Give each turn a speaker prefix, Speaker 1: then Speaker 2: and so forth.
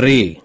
Speaker 1: tree